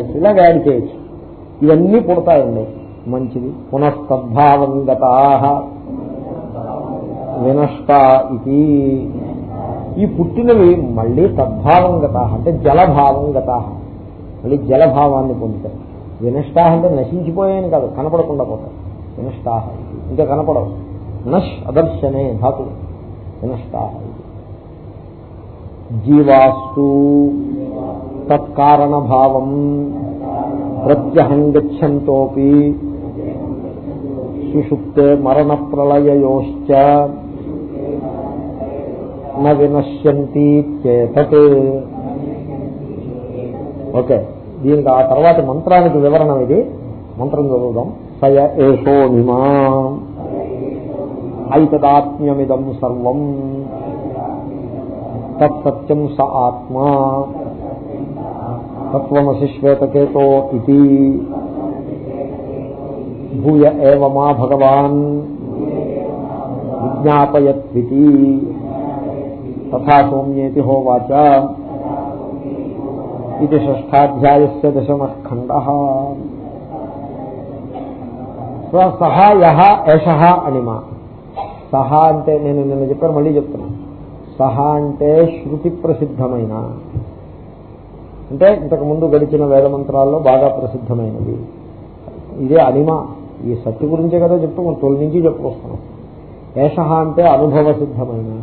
ఇలాగ యాడ్ చేయొచ్చు. ఇవన్నీ పుడతాయండి. మంచిది. పునస్తద్భావం గతా వినష్ట ఇది ఈ పుట్టినవి మళ్ళీ తద్భావంగత అంటే జలభావంగత. మళ్ళీ జలభావాన్ని పొందుతాయి. వినష్ట అంటే నశించిపోయాయని కాదు కనపడకుండా పోతాయి. వినష్ట ఇంకా కనపడవు. నష్ అదర్శనే ధాతు వినష్ట జీవాస్తు తత్కారణభావం. ప్రత్యహం గచ్చంతోపి. సుషుప్తే మరణ ప్రళయయోశ్చ న వినశ్యంతి ఓకే దీనికి ఆ తర్వాత మంత్రానికి వివరణ ఇది. మంత్రం చదువుదాం. సయ ఏషోనిమా ఐతదాత్మ్యమిదం సర్వం. తత్సత్యం స ఆత్మా. తత్వమసి శ్వేతకేతో ఇది భూయ ఏవమా భగవాన్ విజ్ఞాపయత్వితి తథా సౌమ్యేతి హోవాచ ఇది షష్టాధ్యాయస్ దశమఖండ సహా యహ యశ అనిమ సహా అంటే నేను నిన్న చెప్పాను మళ్ళీ చెప్తున్నాను సహా అంటే శృతి ప్రసిద్ధమైన అంటే ఇంతకు ముందు గడిచిన వేదమంత్రాల్లో బాగా ప్రసిద్ధమైనది ఇదే అనిమ. ఈ సత్తు గురించే కదా చెప్తూ తొలి నుంచి చెప్పుకొస్తున్నాం. ఏష అంటే అనుభవ సిద్ధమైన.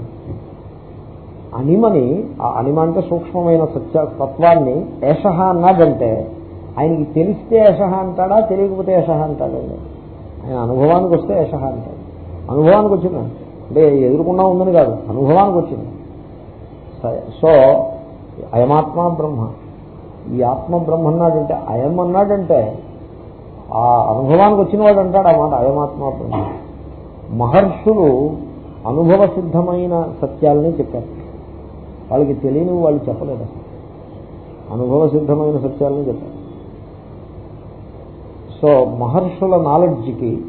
అనిమని ఆ అనిమ అంటే సూక్ష్మమైన సత్య తత్వాన్ని ఏష అన్నాడంటే ఆయనకి తెలిస్తే ఏష అంటాడా తెలియకపోతే ఏష అంటాడండి ఆయన అనుభవానికి వస్తే ఏష అంటాడు. అనుభవానికి వచ్చింది? అంటే ఎదురుకుండా ఉందని కాదు అనుభవానికి వచ్చింది. సో అయమాత్మ బ్రహ్మ. ఈ ఆత్మ బ్రహ్మ అన్నాడంటే అయం అన్నాడంటే ఆ అనుభవానికి వచ్చిన వాడు అంటాడు ఆ మాట అయమాత్మ బ్రహ్మ. మహర్షులు అనుభవ సిద్ధమైన సత్యాలని చెప్పారు. వాళ్ళకి తెలియని వాళ్ళు చెప్పలేదు. అనుభవ సిద్ధమైన సత్యాలని చెప్పారు. సో మహర్షుల నాలెడ్జ్కి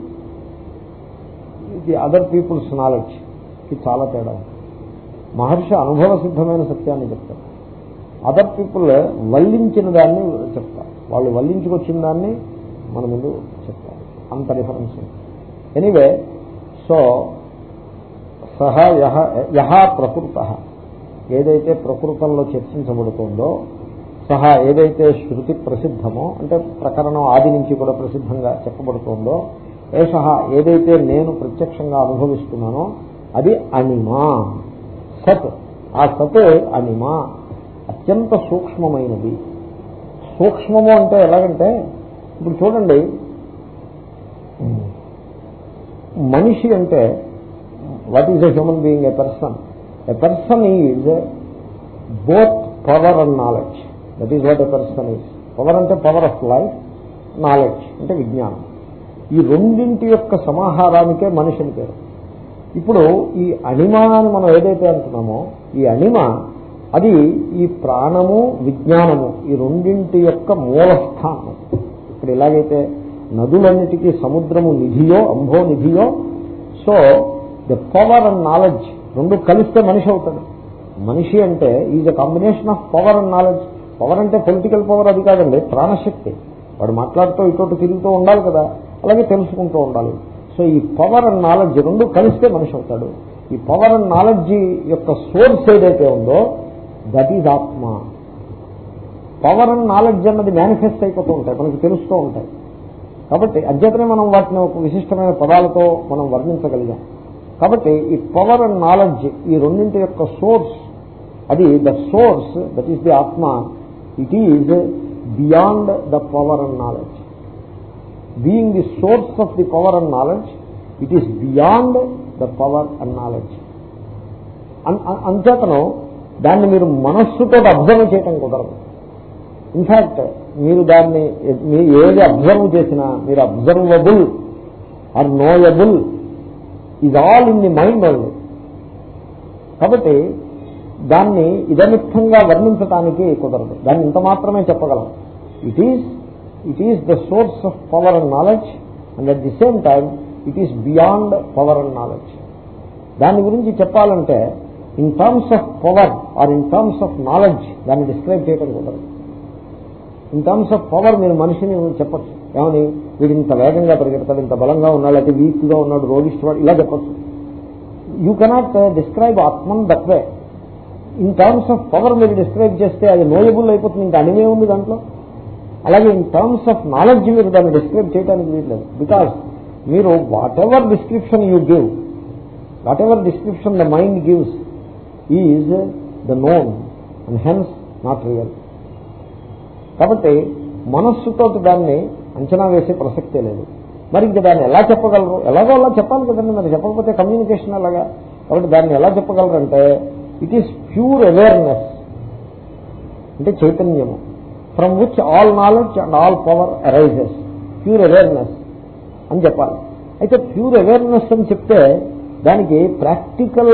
ఇది అదర్ పీపుల్స్ నాలెడ్జ్కి చాలా తేడా మహర్షి అనుభవ సిద్ధమైన సత్యాన్ని చెప్తారు అదర్ పీపుల్ వల్లించిన దాన్ని చెప్తారు. వాళ్ళు వల్లించుకొచ్చిన దాన్ని మన ముందు చెప్తారు. అంత డిఫరెన్స్ ఎనీవే సో సహ యహ యహ ప్రకృత. ఏదైతే ప్రకృతంలో చర్చించబడుతుందో సహా ఏదైతే శృతి ప్రసిద్ధమో అంటే ప్రకరణం ఆది నుంచి కూడా ప్రసిద్ధంగా చెప్పబడుతుందో ఏష ఏదైతే నేను ప్రత్యక్షంగా అనుభవిస్తున్నానో అది అనిమా. సత్. ఆ సత్ అనిమా. అత్యంత సూక్ష్మమైనది. సూక్ష్మము అంటే ఎలాగంటే ఇప్పుడు చూడండి మనిషి అంటే what is a human being a person a person is both power and knowledge that is what a person is power అంటే పవర్ ఆఫ్ లైఫ్ నాలెడ్జ్ అంటే విజ్ఞానం. ఈ రెండింటి యొక్క సమాహారానికే మనిషిని పేరు. ఇప్పుడు ఈ అణిమ అని మనం ఏదైతే అంటున్నామో ఈ అనిమా అది ఈ ప్రాణము విజ్ఞానము ఈ రెండింటి యొక్క మూలస్థానం. ఇప్పుడు ఎలాగైతే నదులన్నిటికీ సముద్రము నిధియో అంభో నిధియో so the power and knowledge రెండు కలిస్తే మనిషి అవుతాడు. మనిషి అంటే is a combination of power and knowledge. Power అంటే పొలిటికల్ పవర్ అది కాదండి ప్రాణశక్తి. వాడు మాట్లాడుతూ ఇటు తిరుగుతూ ఉండాలి కదా అలాగే తెలుసుకుంటూ ఉండాలి. సో ఈ పవర్ అండ్ నాలెడ్జ్ రెండు కలిస్తే మనిషి అవుతాడు. ఈ పవర్ అండ్ నాలెడ్జ్ యొక్క సోర్స్ ఏదైతే ఉందో that is atma. Power and knowledge అన్నది మేనిఫెస్ట్ అయిపోతూ ఉంటాయి మనకి తెలుస్తూ ఉంటాయి. కాబట్టి అధ్యతనే మనం వాటిని ఒక విశిష్టమైన పదాలతో మనం వర్ణించగలిగాం. కాబట్టి ఈ పవర్ అండ్ నాలెడ్జ్ ఈ రెండింటి యొక్క సోర్స్ అది the source that is the atma it is beyond the power and knowledge being the source of the power and knowledge it is beyond the power and knowledge అంచేతను దాన్ని మీరు మనస్సుతో observe చేయటం కుదరదు. In fact మీరు దాన్ని మీరు ఏది అబ్జర్వ్ చేసినా మీరు observable or knowable is all in the mind only కాబట్టి దాన్ని ఇదమిత్తంగా వర్ణించటానికి కుదరదు. దాన్ని ఇంత మాత్రమే చెప్పగలం. It is it is the source of power and knowledge and at the same time it is beyond power and knowledge దాని గురించి చెప్పాలంటే in terms of power or in terms of knowledge దాన్ని డిస్క్రైబ్ చేయడం కుదరదు. In terms of power మీరు మనిషిని చెప్పచ్చు. ఏమని? వీడు ఇంత వేగంగా పరిగెడతాడు ఇంత బలంగా ఉన్నాడు అయితే వీక్గా ఉన్నాడు రోగిష్ఠవాడు ఇలా చెప్పచ్చు. You cannot describe atman that way in terms of power మీరు డిస్క్రైబ్ చేస్తే అది నోయబుల్ అయిపోతుంది ఇంకా అనిమే ఉంది దాంట్లో. అలాగే ఇన్ టర్మ్స్ ఆఫ్ నాలెడ్జ్ మీరు దాన్ని డిస్క్రైబ్ చేయడానికి వీల్లేదు. బికాస్ మీరు whatever description you give whatever description the mind gives is the known and hence not real కాబట్టి మనస్సుతో దాన్ని అంచనా వేసే ప్రసక్తే లేదు. మరి ఇంక దాన్ని ఎలా చెప్పగలరు? ఎలాగో అలా చెప్పాలి కదండి. మరి చెప్పకపోతే కమ్యూనికేషన్ అలాగా. కాబట్టి దాన్ని ఎలా చెప్పగలరంటే ఇట్ ఈస్ ప్యూర్ అవేర్నెస్ అంటే చైతన్యము. From which all knowledge and all power arises pure awareness అని చెప్పాలి. అయితే ప్యూర్ అవేర్నెస్ అని చెప్తే దానికి ప్రాక్టికల్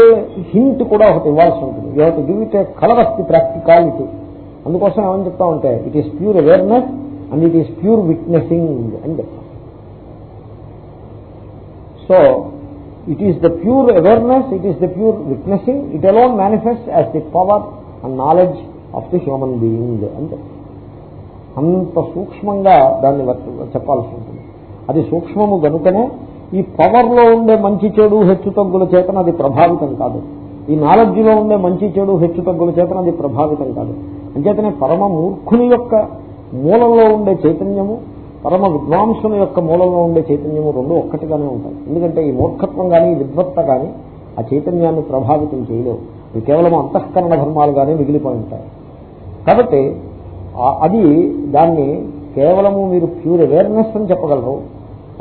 హింట్ కూడా ఒకటి ఇవ్వాల్సి ఉంటుంది. You have to give it a colour of the practicality అందుకోసం ఏమని చెప్తా ఉంటే it is pure awareness and it is pure witnessing అని చెప్తాం so it is the pure awareness it is the pure witnessing it alone manifest as the power and knowledge of the human being అని చెప్తాం అంత సూక్ష్మంగా దాన్ని చెప్పాల్సి ఉంటుంది. అది సూక్ష్మము కనుకనే ఈ పవర్లో ఉండే మంచి చెడు హెచ్చు తగ్గుల చేతన అది ప్రభావితం కాదు. ఈ నాలెడ్జ్లో ఉండే మంచి చెడు హెచ్చు తగ్గుల చేతన అది ప్రభావితం కాదు. అంచేతనే పరమ మూర్ఖుని యొక్క మూలంలో ఉండే చైతన్యము పరమ విద్వాంసుని యొక్క మూలంలో ఉండే చైతన్యము రెండు ఒక్కటిగానే ఉంటాయి. ఎందుకంటే ఈ మూర్ఖత్వం కానీ విద్వత్త కానీ ఆ చైతన్యాన్ని ప్రభావితం చేయలేవు. ఇవి కేవలం అంతఃకరణ ధర్మాలుగానే మిగిలిపోయి ఉంటాయి. కాబట్టి అది దాన్ని కేవలము మీరు ప్యూర్ అవేర్నెస్ అని చెప్పగలరు.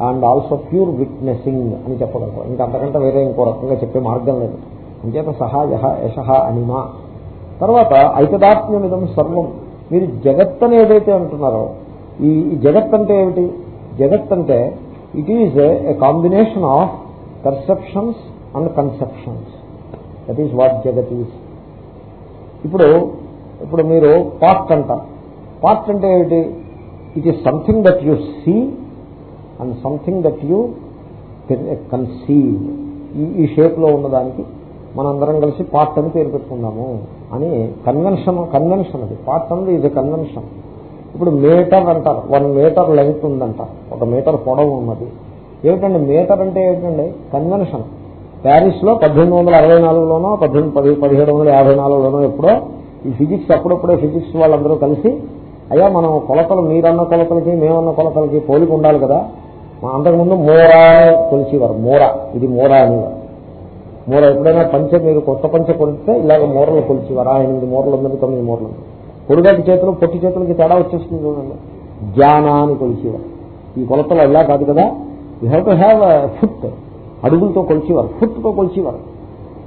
అండ్ ఆల్సో ప్యూర్ విట్నెసింగ్ అని చెప్పగలరు. ఇంకా అంతకంటే వేరే ఇంకో రకంగా చెప్పే మార్గం లేదు. అంచేత సహాయ యశ అనిమా. తర్వాత ఐకదాత్మ్యమిదం సర్వం. మీరు జగత్ అని ఏదైతే అంటున్నారో ఈ జగత్ అంటే ఏమిటి? జగత్ అంటే it is a combination of perceptions and conceptions that is what jagat is ఇప్పుడు ఇప్పుడు మీరు పార్ట్ అంటారు. పార్ట్ అంటే ఏమిటి? It is something that you see and something that you conceive. ఈ షేప్లో ఉన్నదానికి మనందరం కలిసి పార్ట్ అని పేరు పెట్టుకుందాము అని కన్వెన్షన్ కన్వెన్షన్ అది. పార్ట్ అనేది ఇది కన్వెన్షన్ ఇప్పుడు మీటర్ అంటారు. వన్ మీటర్ లెంగ్త్ ఉందంట. ఒక మీటర్ పొడవు ఉన్నది. ఏమిటండి? మీటర్ అంటే ఏమిటండి? కన్వెన్షన్ ప్యారిస్లో పద్దెనిమిది వందల అరవై నాలుగులోనో పద్దెనిమిది పది పదిహేడు వందల యాభై నాలుగులోనో ఎప్పుడో ఈ ఫిజిక్స్ అప్పుడప్పుడే ఫిజిక్స్ వాళ్ళందరూ కలిసి అయ్యా మనం కొలతలు మీరన్న కొలతలకి మేమన్న కొలతలకి పోలిక ఉండాలి కదా. అంతకుముందు మోరా కొలిచేవారు. మోరా. ఇది మోరా అనేవారు. మూర ఎప్పుడైనా పంచ మీరు కొత్త పంచ కొడితే ఇలాగ మూరలు కొలిచేవారు. ఎనిమిది మూరలు ఉన్నది తొమ్మిది మూరలు పొడిగట్టి చేతులు పొట్టి చేతులకి తేడా వచ్చేస్తుంది చూడండి. జ్ఞాన అని కొలిచేవారు. ఈ కొలతలో ఇలా కాదు కదా. You have to have foot అడుగులతో కొలిచేవారు. ఫుట్తో కొలిచేవారు.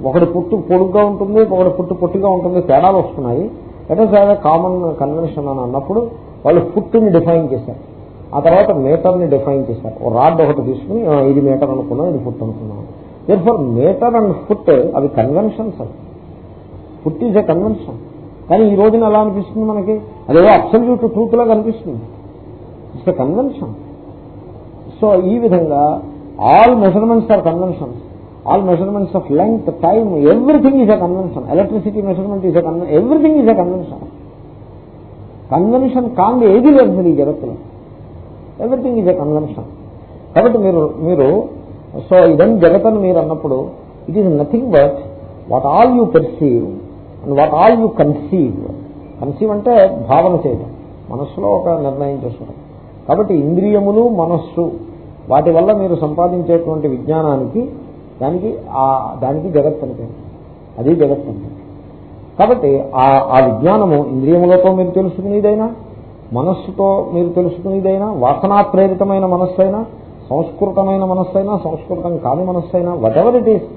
ఒకటి పుట్టు పొడుగ్గా ఉంటుంది ఒకటి పుట్టు పొట్టిగా ఉంటుంది తేడాలు వస్తున్నాయి. అంటే చాలా కామన్ కన్వెన్షన్ అని అన్నప్పుడు వాళ్ళు ఫుట్ని డిఫైన్ చేశారు. ఆ తర్వాత మీటర్ని డిఫైన్ చేశారు. ఓ రాడ్ ఒకటి తీసుకుని ఇది మీటర్ అనుకున్నాం ఇది ఫుట్ అనుకున్నాం. Therefore metre and foot అవి కన్వెన్షన్స్ అవి. ఫుట్ ఈజ్ ఎ కన్వెన్షన్ కానీ ఈ రోజున ఎలా అనిపిస్తుంది మనకి? అదేదో అబ్సల్యూట్ ట్రూత్ లాగా అనిపిస్తుంది. ఇట్స్ ఎ కన్వెన్షన్ సో ఈ విధంగా all measurements are conventions all measurements of length time everything is a convention electricity measurement is conven everything is a convention convention కాంది ఏది లేదు ఈ జగత్తులో. ఎవ్రీథింగ్ ఈజ్ ఎ కన్వెన్షన్ కాబట్టి మీరు మీరు సో ఇదని జగత్ అని మీరు అన్నప్పుడు it is nothing but what all you perceive and what all you conceive conceive అంటే భావన చేయడం మనస్సులో ఒక నిర్ణయం చేసుకోవడం కాబట్టి ఇంద్రియములు మనస్సు వాటి వల్ల మీరు సంపాదించేటువంటి విజ్ఞానానికి దానికి ఆ దానికి జగత్ అని అది జగత్ అంటే. కాబట్టి ఆ ఆ విజ్ఞానము ఇంద్రియములతో మీరు తెలుసుకునేదైనా మనస్సుతో మీరు తెలుసుకునేదైనా వాసనా ప్రేరితమైన మనస్సు అయినా సంస్కృతమైన మనస్సు అయినా సంస్కృతం కాని మనస్సు అయినా వట్ ఎవర్ ఇట్ ఈస్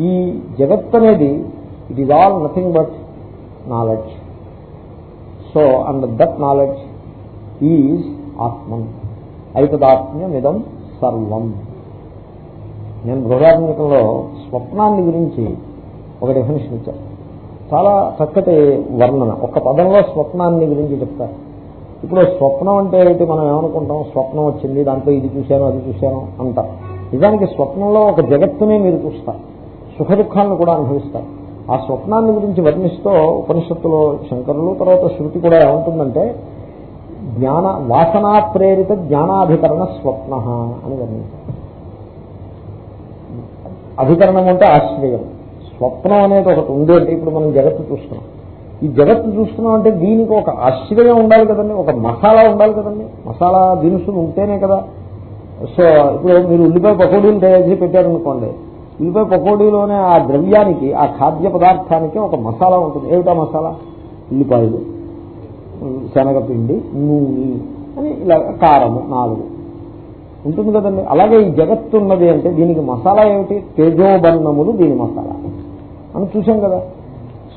ఈ జగత్ అనేది it is all nothing but knowledge so and that knowledge is Atman ఐతదాత్మ్యమిదం సర్వం నేను బృహదాత్మికంలో స్వప్నాన్ని గురించి ఒక డెఫినేషన్ ఇచ్చాను. చాలా చక్కటి వర్ణన. ఒక పదంలో స్వప్నాన్ని గురించి చెప్తారు. ఇప్పుడు స్వప్నం అంటే ఏంటి మనం ఏమనుకుంటాం? స్వప్నం వచ్చింది దాంట్లో ఇది చూశాను అది చూశాను అంట నిజానికి స్వప్నంలో ఒక జగత్తునే మీరు చూస్తారు. సుఖ దుఃఖాలను కూడా అనుభవిస్తారు. ఆ స్వప్నాన్ని గురించి వర్ణిస్తూ ఉపనిషత్తులో శంకరులు తర్వాత శృతి కూడా ఏమంటుందంటే జ్ఞాన వాసనా ప్రేరిత జ్ఞానాధికరణ స్వప్న అని వర్ణించారు అధికరణం అంటే ఆశ్రయం. స్వప్నం అనేది ఒకటి ఉండేది ఇప్పుడు మనం జగత్తు చూస్తున్నాం. ఈ జగత్తు చూసుకున్నాం అంటే దీనికి ఒక ఆశ్రయం ఉండాలి కదండి ఒక మసాలా ఉండాలి కదండి. మసాలా దినుసులు ఉంటేనే కదా. సో ఇప్పుడు మీరు ఉల్లిపాయ పకోడీలు తయారు చేసి పెట్టారనుకోండి ఉల్లిపాయ పకోడీలోనే ఆ ద్రవ్యానికి ఆ ఖాద్య పదార్థానికి ఒక మసాలా ఉంటుంది. ఏమిటా మసాలా? ఉల్లిపాయలు శనగపిండి నూనె అని ఇలా కారము నాలుగు ఉంటుంది కదండి. అలాగే ఈ జగత్తు ఉన్నది అంటే దీనికి మసాలా ఏమిటి? తేజోబన్నములు దీని మసాలా అని చూసాం కదా.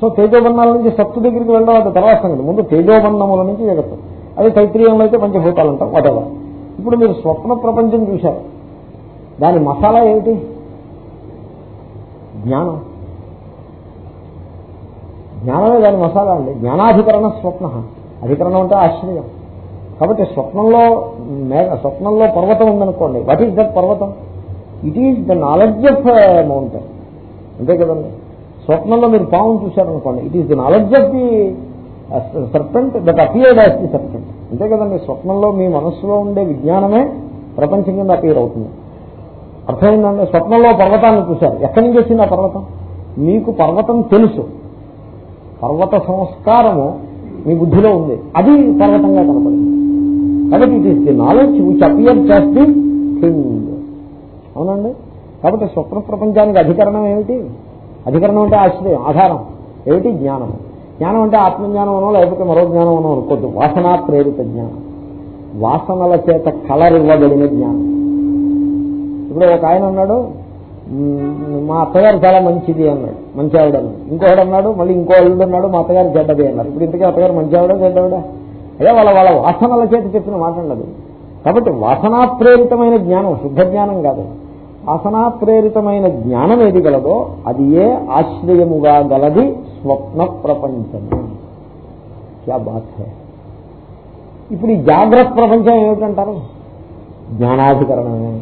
సో తేజోబన్నాల నుంచి సత్తు దగ్గరికి వెళ్ళడం అది తర్వాత సంగతి. ముందు తేజోబన్నముల నుంచి జగత్తు. అది తైత్రీయంలో అయితే పంచభూతాలు అంటాం వాటెవర్ ఇప్పుడు మీరు స్వప్న ప్రపంచం చూశారు. దాని మసాలా ఏమిటి? జ్ఞానం. జ్ఞానమే దాని మసాలా అండి. జ్ఞానాధికరణ స్వప్న. అధికరణం అంటే ఆశ్చర్యం కాబట్టి స్వప్నంలో మేఘ స్వప్నంలో పర్వతం ఉందనుకోండి. వాట్ ఈజ్ దట్ పర్వతం? It is the knowledge of mountain అంతే కదండి? స్వప్నంలో మీరు పాము చూశారనుకోండి it is the knowledge of the serpent that appeared as the serpent అంతే కదండి స్వప్నంలో మీ మనస్సులో ఉండే విజ్ఞానమే ప్రపంచం కింద అపియర్ అవుతుంది. అర్థమైందండి? స్వప్నంలో పర్వతాన్ని చూశారు. ఎక్కడి నుంచి వచ్చింది ఆ పర్వతం? మీకు పర్వతం తెలుసు. పర్వత సంస్కారము మీ బుద్ధిలో ఉంది. అది పర్వతంగా కనపడింది. కాబట్టి it is the knowledge which appear చేస్ ది థింగ్ అవునండి? కాబట్టి స్వప్న ప్రపంచానికి అధికరణం ఏమిటి? అధికరణం అంటే ఆశ్రయం ఆధారం. ఏమిటి జ్ఞానం? జ్ఞానం అంటే ఆత్మజ్ఞానం అనో లేకపోతే మరో జ్ఞానం అనో అనుకోద్దు. వాసనా ప్రేరిత జ్ఞానం. వాసనల చేత కలర్ ఇవ్వబడిన జ్ఞానం. ఇప్పుడు ఒక ఆయన అన్నాడు మా అత్తగారు చాలా మంచిది అన్నాడు. మంచి ఆవిడ అన్నాడు. ఇంకోడు అన్నాడు మళ్ళీ ఇంకో అల్లుడు అన్నాడు మా అత్తగారు చెడ్డది అన్నారు. ఇప్పుడు ఇంతకీ అత్తగారు మంచి ఆవిడ చెడ్డవిడ? అదే వాళ్ళ వాళ్ళ వాసనల చేత చెప్పిన మాట ఉండదు కాబట్టి వాసనా ప్రేరితమైన జ్ఞానం శుద్ధ జ్ఞానం కాదు. వాసనా ప్రేరితమైన జ్ఞానం ఏది గలదో అది ఏ ఆశ్రయముగా గలది స్వప్న ప్రపంచము. క్యా బాత్ ఇప్పుడు ఈ జాగ్రత్త ప్రపంచం ఏమిటంటారు? జ్ఞానాధికరణమే.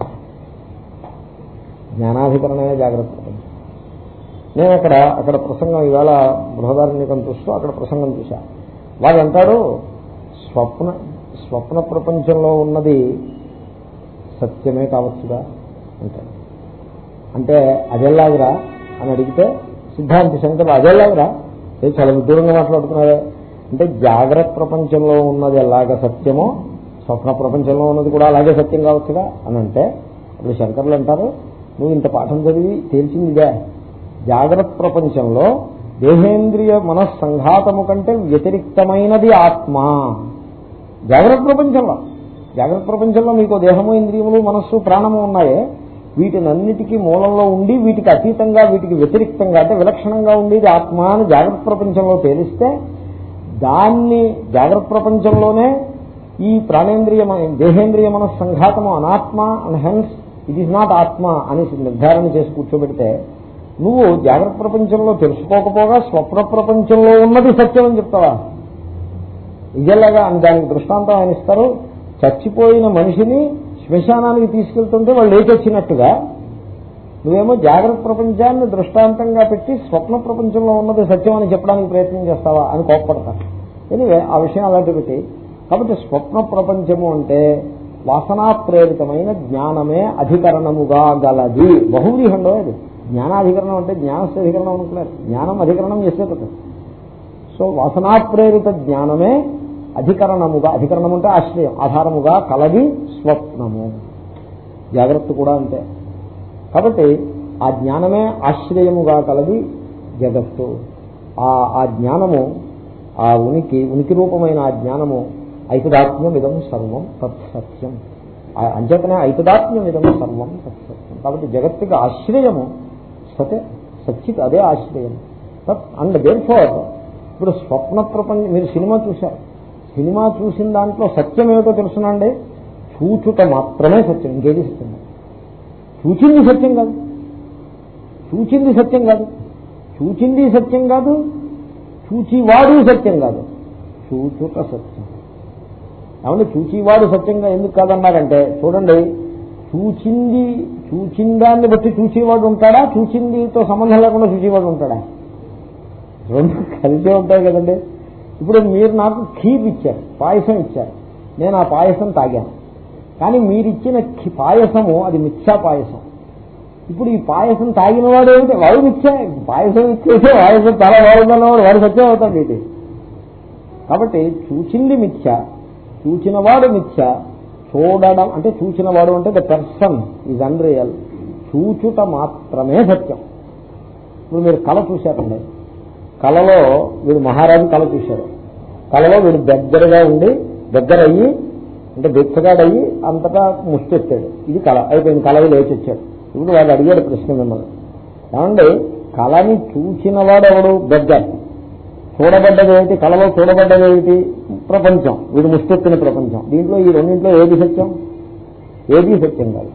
జ్ఞానాధికరణమే జాగ్రత్త ప్రపంచం. నేను అక్కడ అక్కడ ప్రసంగం ఈవేళ బృహదారణ్యకం చూస్తూ అక్కడ ప్రసంగం చూశా. వాడు అంటాడు స్వప్న స్వప్న ప్రపంచంలో ఉన్నది సత్యమే కావచ్చుగా అంటాడు. అంటే అదెల్లాగరా అని అడిగితే సిద్ధాంతి శంకర్ అదెల్లాగరా ఏ చాలా విదూరంగా మాట్లాడుతున్నారే అంటే జాగ్రత్త ప్రపంచంలో ఉన్నది ఎలాగ సత్యమో స్వప్న ప్రపంచంలో ఉన్నది కూడా అలాగే సత్యం కావచ్చుగా అని అంటే ఇప్పుడు శంకర్లు అంటారు నువ్వు ఇంత పాఠం చదివి తేల్చిందిగా జాగ్రత్త ప్రపంచంలో దేహేంద్రియ మనస్సంఘాతము కంటే వ్యతిరిక్తమైనది ఆత్మ. జాగ్రత్త ప్రపంచంలో. జాగ్రత్త ప్రపంచంలో మీకు దేహము ఇంద్రియములు మనస్సు ప్రాణము ఉన్నాయే వీటినన్నిటికీ మూలంలో ఉండి వీటికి అతీతంగా వీటికి వ్యతిరిక్తంగా అంటే విలక్షణంగా ఉండేది ఆత్మ అని జాగ్రత్త ప్రపంచంలో తేలిస్తే దాన్ని జాగ్రత్త ప్రపంచంలోనే ఈ ప్రాణేంద్రియ దేహేంద్రియ మన సంఘాతము అనాత్మ and hence it is not ఆత్మ అని నిర్ధారణ చేసి కూర్చోబెడితే నువ్వు జాగ్రత్త ప్రపంచంలో తెలుసుకోకపోగా స్వప్న ప్రపంచంలో ఉన్నది సత్యం అని చెప్తావా? ఇదేలాగా అని దానికి దృష్టాంతం ఆయన ఇస్తారు. చచ్చిపోయిన మనిషిని శ్మశానానికి తీసుకెళ్తుంటే వాళ్ళు లేచొచ్చినట్టుగా నువ్వేమో జాగ్రత్త ప్రపంచాన్ని దృష్టాంతంగా పెట్టి స్వప్న ప్రపంచంలో ఉన్నది సత్యం అని చెప్పడానికి ప్రయత్నం చేస్తావా అని కోప్పడతారు. ఎనివే ఆ విషయం అలాంటి పెట్టి కాబట్టి స్వప్న ప్రపంచము అంటే వాసనా ప్రేరితమైన జ్ఞానమే అధికరణముగా గలది. బహువ్రీహండో అది. జ్ఞానాధికరణం అంటే జ్ఞానస్థికరణం అనుకున్నారు. జ్ఞానం అధికరణం చేసే సో వాసనా ప్రేరిత జ్ఞానమే అధికరణముగా అధికరణం అంటే ఆశ్రయం ఆధారముగా కలది స్వప్నము. జాగ్రత్త కూడా అంతే. కాబట్టి ఆ జ్ఞానమే ఆశ్రయముగా కలది జగత్తు. ఆ ఆ జ్ఞానము ఆ ఉనికి ఉనికి రూపమైన ఆ జ్ఞానము ఐతదాత్మ్యం ఇదం సర్వం తత్సత్యం. ఆ అంచేతనే ఐకదాత్మ్యం ఇదం సర్వం తత్సత్యం. కాబట్టి జగత్తుకి ఆశ్రయము సతే సచ్చిత్ అదే ఆశ్రయం. తత్ అండ్ దేర్ ఫోర్ ఇప్పుడు స్వప్న ప్రపంచం మీరు సినిమా చూశారు. సినిమా చూసిన దాంట్లో సత్యం ఏమిటో తెలుసునండి? చూచుట మాత్రమే సత్యం. ఇంకేది సత్యం చూచింది సత్యం కాదు. చూచింది సత్యం కాదు. చూచింది సత్యం కాదు. చూచివాడు సత్యం కాదు. చూచుట సత్యం. ఏమంటే చూచివాడు సత్యంగా ఎందుకు కాదన్నారంటే చూడండి చూచింది చూచిందాన్ని బట్టి చూచేవాడు ఉంటాడా? చూచిందితో సంబంధం లేకుండా చూచేవాడు ఉంటాడా? రెండు కలిసే ఉంటాయి కదండి. ఇప్పుడు మీరు నాకు ఖీర్ ఇచ్చారు పాయసం ఇచ్చారు. నేను ఆ పాయసం తాగాను. కానీ మీరిచ్చిన పాయసము అది మిథ్యా పాయసం. ఇప్పుడు ఈ పాయసం తాగిన వాడు ఏమిటి? వాడు మిథ్యా పాయసం ఇచ్చేసి పాయసం తల వాడుతున్నవాడు వాడు సత్యం అవుతాడు ఇది కాబట్టి చూచింది మిథ్య చూచినవాడు మిథ్య చూడడం అంటే చూచినవాడు అంటే ద పర్సన్ ఈజ్ అన్రియల్. చూచుట మాత్రమే సత్యం. ఇప్పుడు మీరు కళ చూశారండి. కళలో వీడు మహారాజు కళ చూశారు. కళలో వీడు దగ్గరగా ఉండి దగ్గర అయ్యి అంటే బిచ్చగాడయ్యి అంతటా ముష్టెత్తాడు. ఇది కళ అయిపోయింది కళవి లేచొచ్చాడు ఇప్పుడు వాడు అడిగాడు ప్రశ్న మిమ్మల్ని. ఏమండి కళని చూసిన వాడు ఎవడు దగ్గర చూడబడ్డదేమిటి కళలో చూడబడ్డదేమిటి ప్రపంచం. వీడు ముష్టెత్తిన ప్రపంచం. దీంట్లో ఈ రెండింట్లో ఏది సత్యం? ఏది సత్యం కాదు.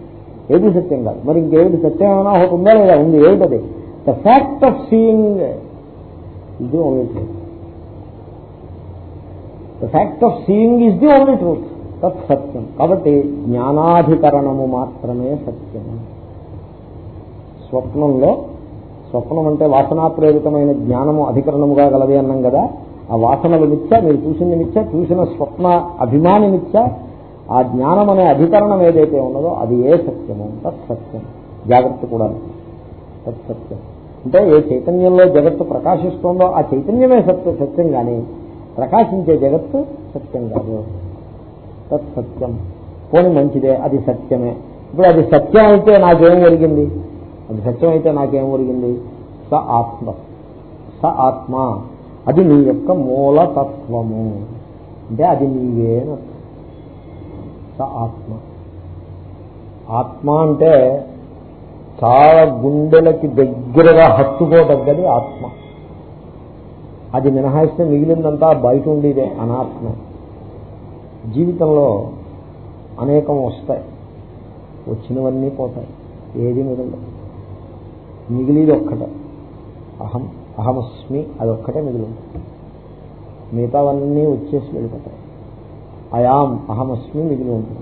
ఏది సత్యం కాదు. మరి ఇంకేమిటి సత్యం? ఏమైనా ఒకటి ఉందా లేదా? ఉంది. ఏమిటది? ద ఫ్యాక్ట్ ఆఫ్ సీయింగ్ ఇది only truth the fact of seeing is the only truth తత్ సత్యం కాబట్టి జ్ఞానాధికరణము మాత్రమే సత్యం స్వప్నంలో స్వప్నం అంటే వాసనాప్రేరితమైన జ్ఞానము అధికరణముగా గలది అన్నాం కదా ఆ వాసనలు మిచ్చ మీరు చూసింది మిచ్చ చూసిన స్వప్న అభిమాని ఆ జ్ఞానం అనే అధికరణం ఏదైతే ఉన్నదో అది ఏ సత్యము తత్ సత్యం జాగ్రత్త కూడా తత్ సత్యం అంటే ఏ చైతన్యంలో జగత్తు ప్రకాశిస్తోందో ఆ చైతన్యమే సత్య సత్యం కానీ ప్రకాశించే జగత్తు సత్యం కాదు. తత్ సత్యం పోని మంచిదే అది సత్యమే. ఇప్పుడు అది సత్యం అయితే నాకేం జరిగింది అది సత్యం అయితే నాకేం ఒరిగింది? స ఆత్మ. స ఆత్మ. అది నీ యొక్క మూలతత్వము అంటే అది నీవే స ఆత్మ. ఆత్మ అంటే చాలా గుండెలకి దగ్గరగా హత్తుకోదగ్గది ఆత్మ. అది మినహాయిస్తే మిగిలిందంతా బయట ఉండేదే అనాత్మ. జీవితంలో అనేకం వస్తాయి. వచ్చినవన్నీ పోతాయి. ఏది మిగలదు. మిగిలిది ఒక్కటే. అహం అహమస్మి అది ఒక్కటే మిగిలి మిగతావన్నీ వచ్చేసి వెళ్ళిపోతాయి. అయాం అహమస్మి మిగిలి ఉంటుంది.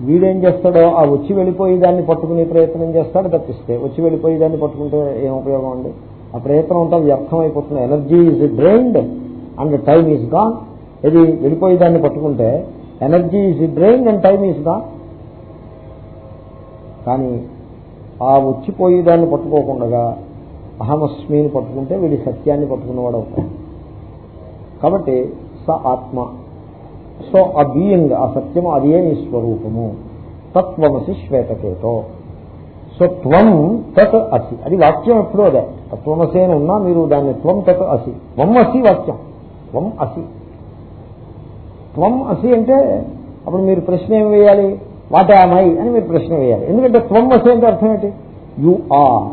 వీడేం చేస్తాడో ఆ వచ్చి వెళ్ళిపోయి దాన్ని పట్టుకునే ప్రయత్నం చేస్తాడు తప్పిస్తే. వచ్చి వెళ్ళిపోయి దాన్ని పట్టుకుంటే ఏం ఉపయోగం అండి? ఆ ప్రయత్నం అంతా వ్యర్థం అయిపోతుంది energy is drained and time is gone ఇది వెళ్ళిపోయి దాన్ని పట్టుకుంటే energy is drained and time is gone కానీ ఆ వచ్చిపోయి దాన్ని పట్టుకోకుండా అహమస్మిని పట్టుకుంటే వీడి సత్యాన్ని పట్టుకున్నవాడు అవుతాడు కాబట్టి స ఆత్మ సో ఆ బీయింగ్ ఆ సత్యము అదే నీ స్వరూపము? తత్వమసి శ్వేతకేతో. సో త్వం తత్ అసి. అది వాక్యం ఎప్పుడో అదే. తత్వమసి అని ఉన్నా మీరు దాన్ని త్వం తత్ అసి. త్వం అసి వాక్యం. త్వం అసి. త్వం అసి అంటే అప్పుడు మీరు ప్రశ్న ఏం వేయాలి? వాట్ ఐ అని మీరు ప్రశ్న వేయాలి. ఎందుకంటే త్వం అసి అంటే అర్థం ఏంటి? యు ఆర్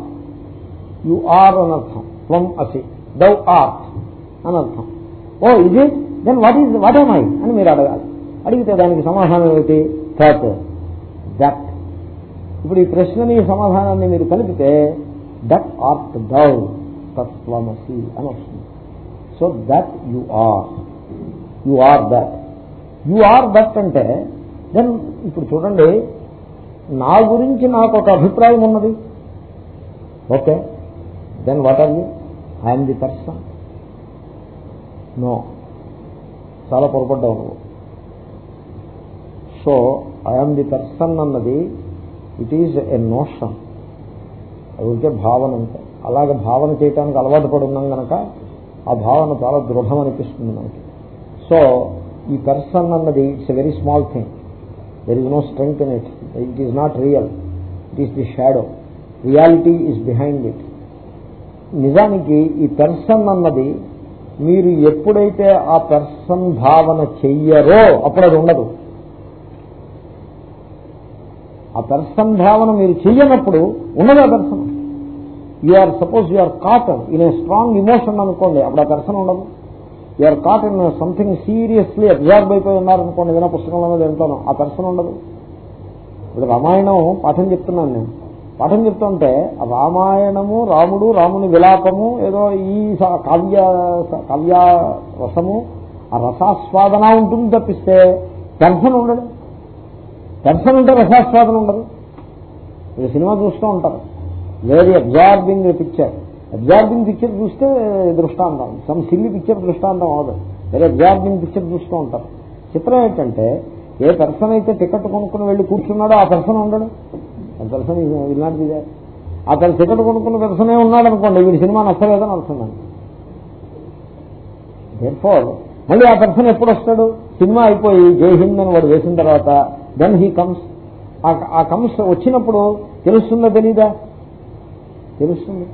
యు ఆర్ అని అర్థం. త్వం అసి. దౌ ఆర్ అని అర్థం. ఓ ఇది then what is what my అని మీరు అడగాలి. అడిగితే దానికి సమాధానం ఏమిటి? థాట్ దట్ ఇప్పుడు ఈ ప్రశ్నని సమాధానాన్ని మీరు కలిపితే దట్ ఆర్ట్ దౌ తత్వమసి అని వస్తుంది. So that you are you are that you are that అంటే దెన్ ఇప్పుడు చూడండి నా గురించి నాకు ఒక అభిప్రాయం ఉన్నది. Okay then what are you I'm the person no చాలా పొరపడ్డావు నువ్వు సో ఐఎమ్ ది పర్సన్ అన్నది ఇట్ ఈజ్ ఎ నోషన్ అది ఉంటే భావన అంటే అలాగే భావన చేయటానికి అలవాటు పడి కనుక ఆ భావన చాలా దృఢం అనిపిస్తుంది మనకి. సో ఈ పర్సన్ అన్నది it's a very small thing there is no strength in it it is not real it is the shadow reality is behind it నిజానికి ఈ పెర్సన్ అన్నది మీరు ఎప్పుడైతే ఆ పెర్సన్ భావన చెయ్యరో అప్పుడు అది ఉండదు. ఆ పెర్సన్ భావన మీరు చెయ్యనప్పుడు ఉన్నది ఆ person or suppose are caught in a strong emotion అనుకోండి అప్పుడు ఆ దర్శనం ఉండదు. Are caught something seriously observe అయిపోయి ఉన్నారనుకోండి ఏదైనా పుస్తకంలో ఎంతోనో ఆ దర్శనం ఉండదు. ఇప్పుడు రామాయణం పాఠం చెప్తున్నాను నేను. పాఠం చెప్తుంటే రామాయణము రాముడు రాముని విలాపము ఏదో ఈ కావ్య కావ్య రసము ఆ రసాస్వాదన ఉంటుంది తప్పిస్తే పెన్షన్ ఉండదు. పెన్షన్ ఉంటే రసాస్వాదన ఉండదు. మీరు సినిమా చూస్తూ ఉంటారు. Very absorbing picture. Absorbing picture చూస్తే దృష్టాంతం. సమ్ సిల్లి పిక్చర్ దృష్టాంతం అవదు వెరీ అబ్జార్బింగ్ పిక్చర్ చూస్తూ ఉంటారు. చిత్రం ఏంటంటే ఏ పర్సన్ అయితే టికెట్ కొనుక్కుని వెళ్ళి కూర్చున్నాడో ఆ పర్సన్ ఉండడు. ఆ పర్సన్ ఇలాంటిదే అతను టికెట్ కొనుక్కున్న పర్సనే ఉన్నాడు అనుకోండి వీడి సినిమా నచ్చలేదని అనుకున్నాను దేర్ఫోర్ మళ్ళీ ఆ పర్సన్ ఎప్పుడు వస్తాడు? సినిమా అయిపోయి జై హింద్ అని వాడు వేసిన తర్వాత దెన్ హీ కమ్స్ ఆ కమ్స్ వచ్చినప్పుడు తెలుస్తుందా తెలీదా? తెలుస్తుంది.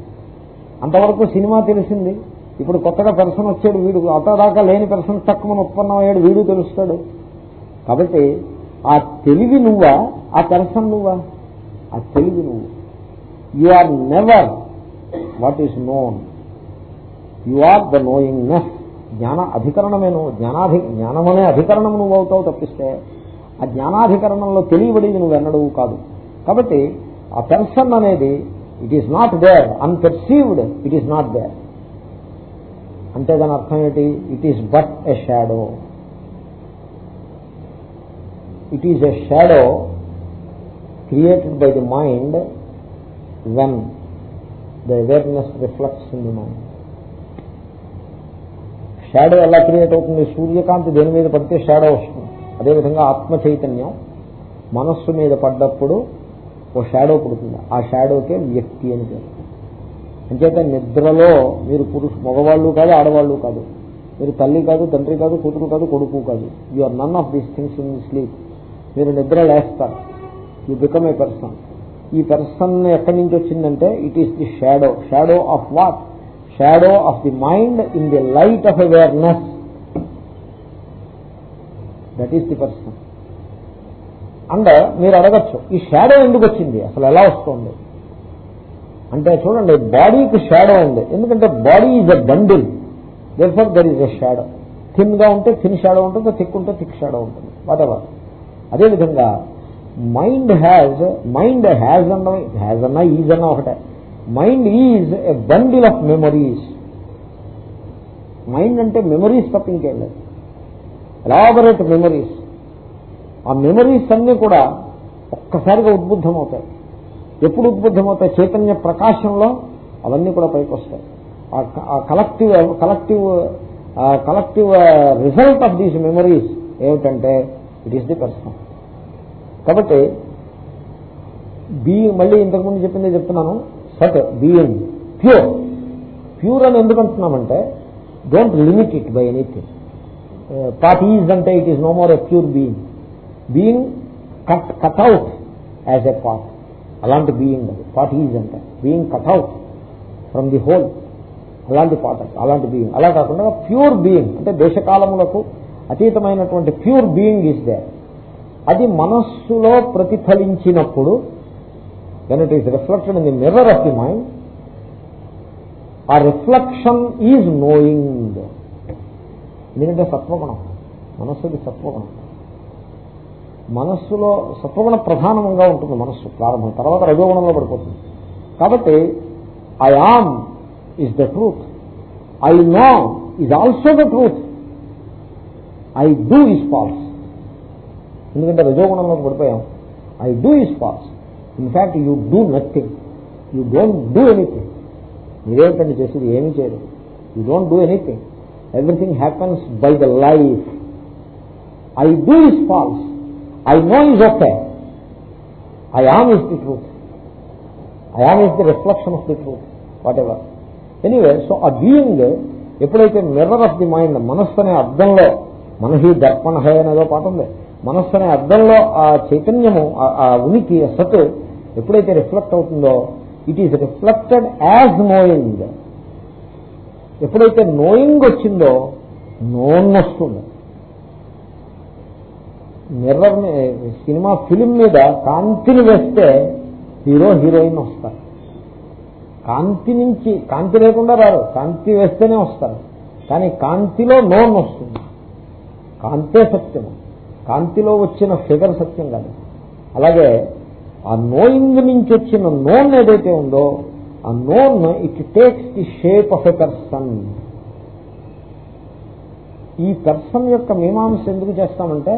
అంతవరకు సినిమా తెలిసింది. ఇప్పుడు కొత్తగా పెర్సన్ వచ్చాడు వీడు అంతదాకా లేని పెర్సన్ తక్కువ ఉత్పన్నం అయ్యాడు వీడు తెలుస్తాడు. కాబట్టి ఆ తెలివి నువ్వా? ఆ పెర్సన్ నువ్వా? ఆ తెలివి నువ్వు. You are never what is known you are the knowingness జ్ఞాన అధికరణమే నువ్వు. జ్ఞానాధి జ్ఞానం అనే అధికరణం నువ్వు అవుతావు తప్పిస్తే ఆ జ్ఞానాధికరణంలో తెలియబడేది నువ్వు ఎన్నడూ కాదు. కాబట్టి ఆ పెర్సన్ అనేది it is not there unperceived it is not there అంటే దాని అర్థం ఏంటి? It is but a shadow it is a shadow created by the mind when the awareness reflects in the mind shadow ఎలా create అవుతుంది? సూర్యకాంతి దేని మీద పడితే షాడో వస్తుంది. అదేవిధంగా ఆత్మ చైతన్యం మనస్సు మీద పడ్డప్పుడు ఓ షాడో పుడుతుంది. ఆ షాడోకే వ్యక్తి అని పేరు. అంచేత నిద్రలో మీరు పురుష మగవాళ్ళు కాదు ఆడవాళ్ళు కాదు. మీరు తల్లి కాదు తండ్రి కాదు కూతురు కాదు కొడుకు కాదు. You are none of these things in sleep మీరు నిద్ర లేస్తారు. యూ బికమ్ ఏ పర్సన్ ఈ పర్సన్ ఎక్కడి నుంచి వచ్చిందంటే it is the shadow shadow of what shadow of the mind in the light of awareness that is the person and మీరు అడగచ్చు ఈ షాడో ఎందుకు వచ్చింది? అసలు ఎలా వస్తుంది? అంటే చూడండి బాడీకి షాడో ఉంది. ఎందుకంటే body is a bundle therefore there is a shadow థిన్గా ఉంటే థిన్ షాడో ఉంటుంది థిక్ ఉంటే థిక్ షాడో ఉంటుంది. వాట్ ఎవర్ అదేవిధంగా మైండ్ హ్యాజ్ మైండ్ హ్యాజ్ అన్న హ్యాజ్ అన్న ఈజ్ అన్న ఒకటే. Mind is a bundle of memories mind అంటే మెమరీస్ తప్ప ఇంకేం లేదు. ఎలాబరేట్ మెమరీస్ ఆ మెమరీస్ అన్నీ కూడా ఒక్కసారిగా ఉద్బుద్ధమవుతాయి. ఎప్పుడు ఉద్బుద్ధమవుతాయి? చైతన్య ప్రకాశంలో అవన్నీ కూడా పైకి వస్తాయి. ఆ collective collective collective result of these memories ఏమిటంటే ఇట్ ఈస్ ది పర్సన్ కాబట్టి బీ మళ్ళీ ఇంతకుముందు చెప్పిందే చెప్తున్నాను సట్ బీయింగ్ ప్యూర్ ప్యూర్ అని ఎందుకు అంటున్నామంటే don't limit it by anything part is అంటే it is no more a pure being being cut cutout as a part అలాంటి బీయింగ్ అది. పార్ట్ ఈజ్ అంటే being cutout from the whole అలాంటి పాట అలాంటి being అలా కాకుండా ప్యూర్ బీయింగ్ అంటే దేశకాలములకు అతీతమైనటువంటి ప్యూర్ బీయింగ్ ఈజ్ దే అది మనస్సులో ప్రతిఫలించినప్పుడు then it is reflected in the mirror of the mind ఆ రిఫ్లెక్షన్ ఈజ్ నోయింగ్ ఎందుకంటే సత్వగుణం మనస్సుది సత్వగుణం. మనస్సులో సత్వగుణ ప్రధానంగా ఉంటుంది మనస్సు ప్రారంభం తర్వాత రజోగుణంలో పడిపోతుంది. కాబట్టి I am is the truth I know is also the truth I do is false ఎందుకంటే రజోగుణంలోకి పడిపోయాం. I do is false in fact you do nothing you don't do anything మీరేమిటండి చేసేది? ఏమీ చేయదు you don't do anything everything happens by the life I do is false I know is okay I am is the truth I am is the reflection of the truth whatever anyway so ఆ being ఎప్పుడైతే mirror of the mind మనస్సు అనే అర్థంలో మనహి దర్పణ హే అనేదో పాట ఉంది. మనస్సు అనే అర్థంలో ఆ చైతన్యము ఆ ఉనికి సత్ ఎప్పుడైతే రిఫ్లెక్ట్ అవుతుందో it is reflected as knowing ఎప్పుడైతే నోయింగ్ వచ్చిందో నోన్ వస్తుంది. మిర్రర్ సినిమా ఫిలిం మీద కాంతిని వేస్తే హీరో హీరోయిన్ వస్తారు. కాంతి నుంచి కాంతి లేకుండా రారు. కాంతి వేస్తేనే వస్తారు. కానీ కాంతిలో నోన్ వస్తుంది. కాంతే సత్యము. కాంతిలో వచ్చిన ఫిగర్ సత్యం కాదు. అలాగే ఆ నోయింగ్ నుంచి వచ్చిన నోన్ ఏదైతే ఉందో ఆ known it takes the shape of a person ఈ పర్సన్ యొక్క మీమాంస ఎందుకు చేస్తామంటే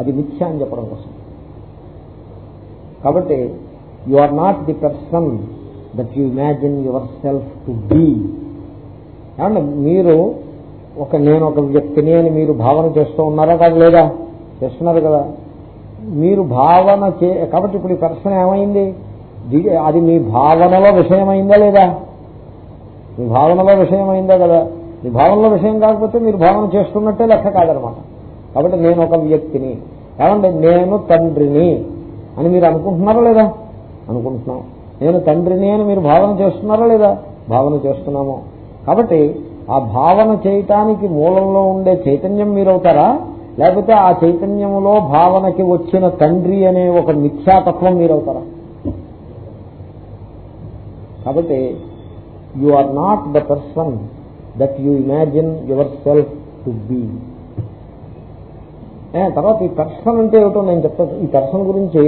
అది మిథ్య అని చెప్పడం కోసం. కాబట్టి you are not the person that you imagine yourself to be and మీరు ఒక నేను ఒక వ్యక్తిని అని మీరు భావన చేస్తూ ఉన్నారా కాదు లేదా? చేస్తున్నారు కదా. మీరు భావన చే కాబట్టి ఇప్పుడు ఈ ప్రశ్న ఏమైంది? అది మీ భావనలో విషయమైందా లేదా? మీ భావనలో విషయమైందా కదా? మీ భావనలో విషయం కాకపోతే మీరు భావన చేస్తున్నట్టే లెక్క కాదనమాట. కాబట్టి నేను ఒక వ్యక్తిని ఏమంటే నేను తండ్రిని అని మీరు అనుకుంటున్నారా లేదా? అనుకుంటున్నాం. నేను తండ్రిని అని మీరు భావన చేస్తున్నారా లేదా? భావన చేస్తున్నాము. కాబట్టి ఆ భావన చేయటానికి మూలంలో ఉండే చైతన్యం మీరవుతారా? లేకపోతే ఆ చైతన్యములో భావనకి వచ్చిన తండ్రి అనే ఒక మిథ్యాతత్వం మీరవుతారా? కాబట్టి you are not the person that you imagine yourself to be తర్వాత ఈ పర్సన్ అంటే ఏమిటో నేను చెప్తాను ఈ పర్సన్ గురించి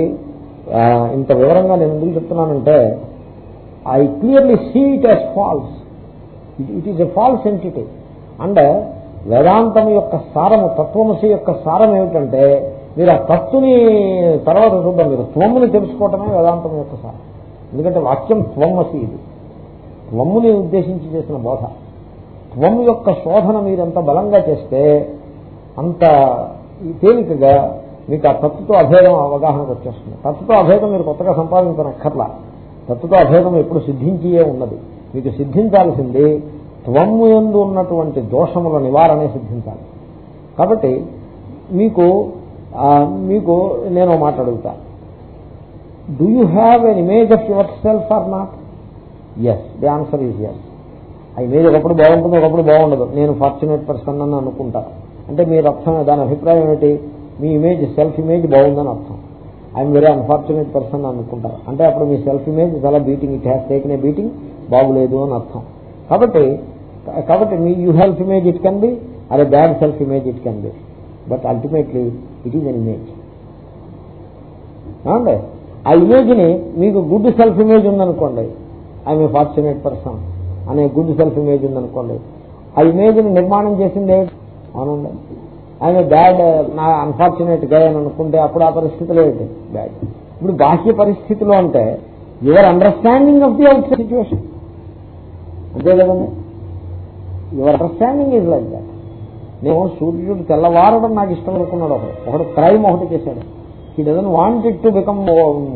ఇంత వివరంగా నేను ఎందుకు చెప్తున్నానంటే I clearly see it as false it is a false entity and వేదాంతం యొక్క సారము తత్వమసి యొక్క సారం ఏమిటంటే మీరు ఆ తత్తుని తర్వాత చూద్దాం. మీరు త్వమ్ముని తెలుసుకోవటమే వేదాంతం యొక్క సారం. ఎందుకంటే వాక్యం త్వమ్మసి ఇది. త్వమ్ముని ఉద్దేశించి చేసిన బోధ. త్వం యొక్క శోధన మీరెంత బలంగా చేస్తే అంత తేలికగా మీకు ఆ తత్తుతో అభేదం అవగాహనకు వచ్చేస్తుంది. తత్తుతో అభేదం మీరు కొత్తగా సంపాదించనక్కర్లా. తత్తుతో అభేదం ఎప్పుడు సిద్ధించియే ఉన్నది. మీకు సిద్ధించాల్సింది త్వము ఎందు ఉన్నటువంటి దోషముల నివారణే సిద్ధించాలి. కాబట్టి మీకు మీకు నేను ఓ మాట అడుగుతా do you have an image of yourself or not yes the answer is yes ఆ ఇమేజ్ ఒకప్పుడు బాగుంటుంది ఒకప్పుడు బాగుండదు. నేను ఫార్చునేట్ పర్సన్ అని అనుకుంటా. అంటే మీరు అర్థం దాని అభిప్రాయం ఏంటి మీ ఇమేజ్ సెల్ఫ్ ఇమేజ్ బాగుందని అర్థం. ఐఎమ్ వెరీ అన్ఫార్చునేట్ పర్సన్ అనుకుంటారు అంటే అప్పుడు మీ సెల్ఫ్ ఇమేజ్ చాలా beating it has taken a beating బాగులేదు అని అర్థం. కాబట్టి కాబట్టి మీ you self image it can be అరే bad self image it can be but ultimately it is an image ఏమండి ఆ ఇమేజ్ని మీకు గుడ్ సెల్ఫ్ ఇమేజ్ ఉందనుకోండి. ఐఎమ్ ఏ ఫార్చునేట్ పర్సన్ అనే గుడ్ సెల్ఫ్ ఇమేజ్ ఉందనుకోండి. ఆ ఇమేజ్ని నిర్మాణం చేసింది ఏమిటి? అవునండి. ఆయన బ్యాడ్ నా అన్ఫార్చునేట్గా అని అనుకుంటే అప్పుడు ఆ పరిస్థితులు ఏమిటి? బ్యాడ్ ఇప్పుడు బాహ్య పరిస్థితిలో అంటే your understanding of the out situation అంతే కదండి your understanding is like that నేను సూర్యుడు తెల్లవారడం నాకు ఇష్టం అనుకున్నాడు ఒకడు. ఒకడు క్రైమ్ ఒకటి చేశాడు. He doesn't want it to become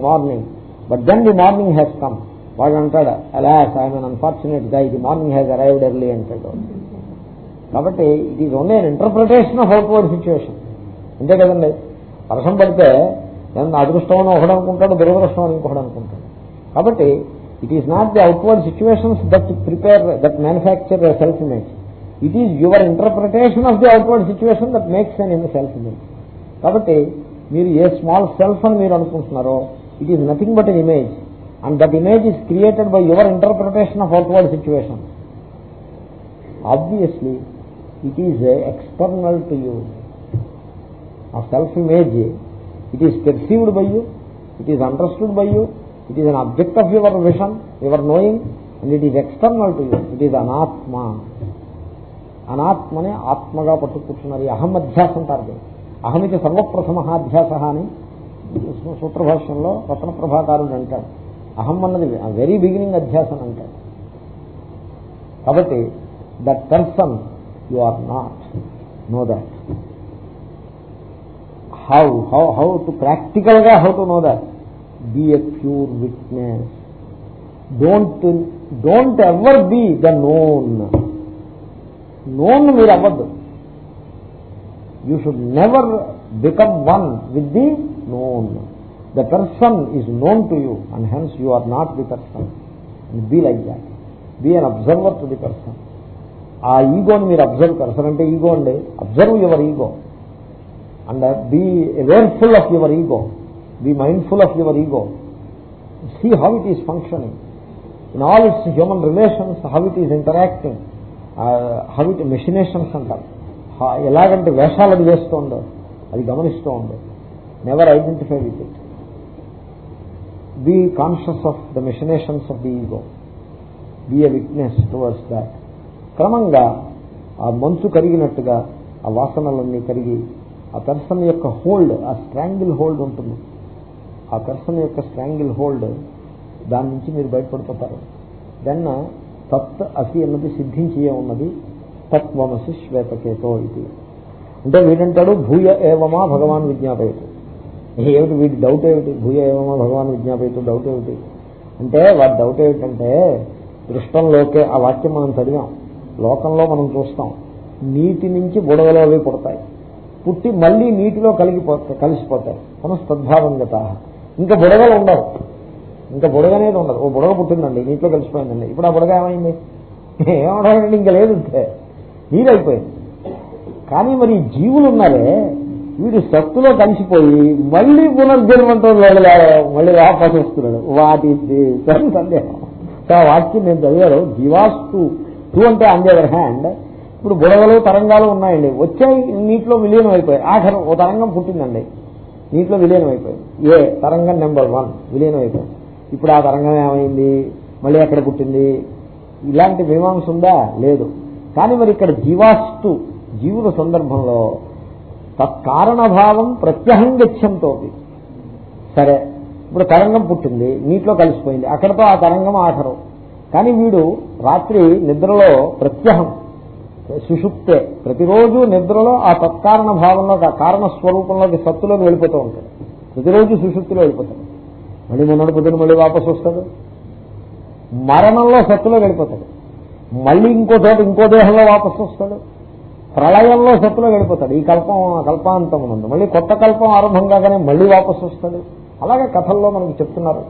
morning but then the morning has come వాడు అంటాడు అలాస్ ఐఎమ్ అన్ అన్ఫార్చునేట్గా ఇది మార్నింగ్ హ్యాస్ అరైవ్డ్ ఎర్లీ అంటాడు. కాబట్టి it is only an interpretation of outward situation అంతే కదండి. వర్షం పడితే నేను అదృష్టం అని ఒకడు అనుకుంటాడు దురదృష్టం అని ఇంకొకడు అనుకుంటాడు. కాబట్టి it is not the outward situations that prepare that manufacture self image it is your interpretation of the outward situation that makes an in self image కాబట్టి మీరు ఏ స్మాల్ సెల్ఫ్ అని మీరు అనుకుంటున్నారో it is nothing but an image and that image is created by your interpretation of outward situation obviously it is external to you ఆ self image it is perceived by you it is understood by you it is an object of your vision your knowing and it is external to you it is అనాత్మ అనాత్మని ఆత్మగా పట్టు కూర్చున్నారు ఈ అహం అధ్యాస అంటారు అహమితి సర్వప్రథమ అధ్యాస అని సూత్రభాష్యంలో రత్న ప్రభాకారుడు అంటాడు అహం అన్నది వెరీ బిగినింగ్ అధ్యాసన అంటాడు కాబట్టి that person you are not know that how how how to ప్రాక్టికల్గా how to know that be a pure witness don't don't ever be the known known మీరు అవ్వద్దు you should never become one with the known the person is known to you and hence you are not the person be like that be an observer to the person ఆ ఈగోని మీరు observe person అంటే ego అండి observe your ego and be awareful of your ego be mindful of your ego see how it is functioning in all its human relations how it is interacting how it machinations అంటారు ఎలాగంటే వేషాలు అది వేస్తూ ఉండవు అది గమనిస్తూ ఉండదు never identify with it be conscious of the machinations of the ego be a witness towards that క్రమంగా ఆ మంచు కరిగినట్టుగా ఆ వాసనలన్నీ కరిగి ఆ పెర్సన్ యొక్క హోల్డ్ ఆ స్ట్రాంగిల్ హోల్డ్ ఉంటుంది. ఆ పర్సన్ యొక్క స్ట్రాంగిల్ హోల్డ్ దాని నుంచి మీరు బయటపడిపోతారు. దెన్ తత్ అసి అన్నది సిద్ధించియే ఉన్నది తత్వమసి శ్వేతకేతో ఇది. అంటే వీడంటాడు భూయ ఏవమా భగవాన్ విజ్ఞాపయతు. ఏమిటి వీడి డౌట్ ఏమిటి? భూయ ఏవమా భగవాన్ విజ్ఞాపయతు? డౌట్ ఏమిటి? అంటే వాడి డౌట్ ఏమిటంటే దృష్టంలోకే ఆ వాక్యం మనం చదివాం. లోకంలో మనం చూస్తాం. నీటి నుంచి బుడగలు అవి పుడతాయి. పుట్టి మళ్ళీ నీటిలో కలిగిపోతాయి కలిసిపోతాయి. మన గత ఇంకా బుడగలు ఉండవు. ఇంకా బుడగ అనేది ఉండదు. ఓ బుడగ పుట్టిందండి నీటిలో కలిసిపోయిందండి. ఇప్పుడు ఆ బుడగ ఏమైంది? ఏమవడానికి ఇంకా లేదు నీరైపోయింది కానీ మరి జీవులు ఉన్నారే వీడు సత్తులో కలిసిపోయి మళ్ళీ పునర్జన్మంతో మళ్ళీ వాపస్ వస్తున్నాడు వాటి సందేహం. ఆ వాక్యం నేను చదివారు జీవాస్తు టూ అంటే ఆన్ ది అదర్ హ్యాండ్. ఇప్పుడు బుడగలు తరంగాలు ఉన్నాయండి. వచ్చాయి నీటిలో విలీనం అయిపోయాయి. ఆఖరు ఓ తరంగం పుట్టిందండి. నీటిలో విలీనం అయిపోయింది ఏ తరంగం నెంబర్ వన్ విలీనం అయిపోయింది ఇప్పుడు ఆ తరంగం ఏమైంది? మళ్ళీ ఎక్కడ పుట్టింది? ఇలాంటి మీమాంస ఉందా? లేదు. కానీ మరి ఇక్కడ జీవాస్తు జీవుల సందర్భంలో తత్కారణభావం ప్రత్యహం గచ్చంతో సరే ఇప్పుడు తరంగం పుట్టింది నీటిలో కలిసిపోయింది. అక్కడతో ఆ తరంగం ఆఖరు. కానీ వీడు రాత్రి నిద్రలో ప్రత్యహం. సుషుప్తే. ప్రతిరోజు నిద్రలో ఆ తత్కారణ భావంలో ఆ కారణ స్వరూపంలోకి సత్తులోకి వెళ్ళిపోతూ ఉంటాడు. ప్రతిరోజు సుషుప్తిలో వెళ్ళిపోతాడు. మళ్ళీ మొన్నటి పొద్దున మళ్ళీ వాపసు వస్తాడు. మరణంలో సత్తులో వెళ్ళిపోతాడు. మళ్ళీ ఇంకో చోట ఇంకో దేహంలో వాపసు వస్తాడు. ప్రళయంలో సత్తులో వెళ్ళిపోతాడు. ఈ కల్పం కల్పాంతం ఉంది మళ్ళీ కొత్త కల్పం ఆరంభం కాగానే మళ్ళీ వాపసు వస్తాడు. అలాగే కథల్లో మనకి చెప్తున్నారు.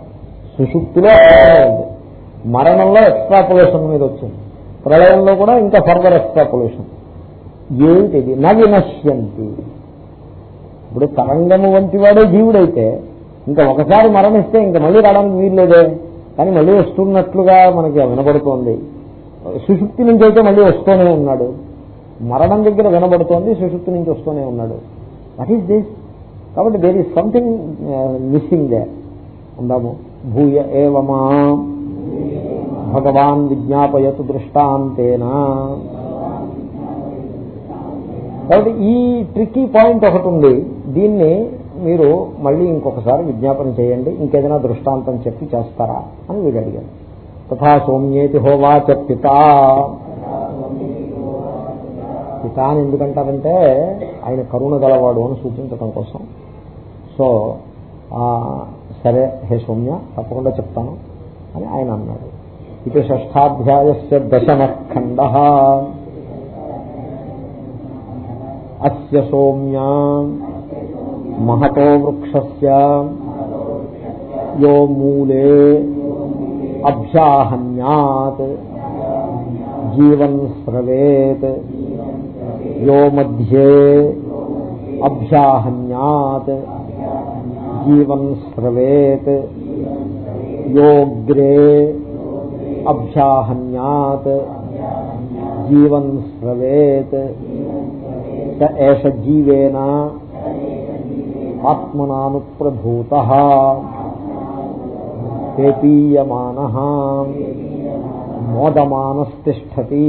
సుషుప్తిలో మరణంలో ఎక్స్ట్రాపులేషన్ మీద వచ్చింది. ప్రళయంలో కూడా ఇంకా ఫర్దర్ ఎక్స్ట్రాపులేషన్ ఏమిటిది నవినశ్యంతి. ఇప్పుడు తరంగము వంటి వాడే జీవుడైతే ఇంకా ఒకసారి మరణిస్తే ఇంకా మళ్ళీ రావడానికి వీల్లేదే. కానీ మళ్ళీ వస్తున్నట్లుగా మనకి వినబడుతోంది. సుశుక్తి నుంచి అయితే మళ్ళీ వస్తూనే ఉన్నాడు. మరణం దగ్గర వినబడుతోంది సుశుక్తి నుంచి వస్తూనే ఉన్నాడు. వాట్ ఈస్ దిస్ కాబట్టి దేర్ ఈస్ సంథింగ్ మిస్సింగ్ దే ఉందాము. భూయ ఏవమా? భగవాన్ విజ్ఞాపయతు దృష్టాంతేనా. కాబట్టి ఈ ట్రిక్కీ పాయింట్ ఒకటి ఉంది. దీన్ని మీరు మళ్ళీ ఇంకొకసారి విజ్ఞాపన చేయండి. ఇంకేదైనా దృష్టాంతం చెప్పి చేస్తారా అని వీడు అడిగారు తథా సౌమ్యేతి హోవా పిత. పిత అని ఎందుకంటారంటే ఆయన కరుణ గలవాడు అని సూచించటం కోసం. సో సరే హే సౌమ్య తప్పకుండా చెప్తాను అని ఆయన అన్నాడు. ఇది షష్టాధ్యాయ దశమఖండ అస్య సౌమ్య మహతో వృక్ష యో మూలే అభ్యాహన్యాత్ జీవన్ స్రవేత్ యో మధ్యే అభ్యాహన్యాత్ జీవన్ స్రవేత్ యోగ్రే అభ్యాహన్యాత్. జీవన్ స్రవేత్. ఏష జీవేన. ఆత్మనానుప్రభూత. పేపీయమాన మోదమానస్తిష్టతి.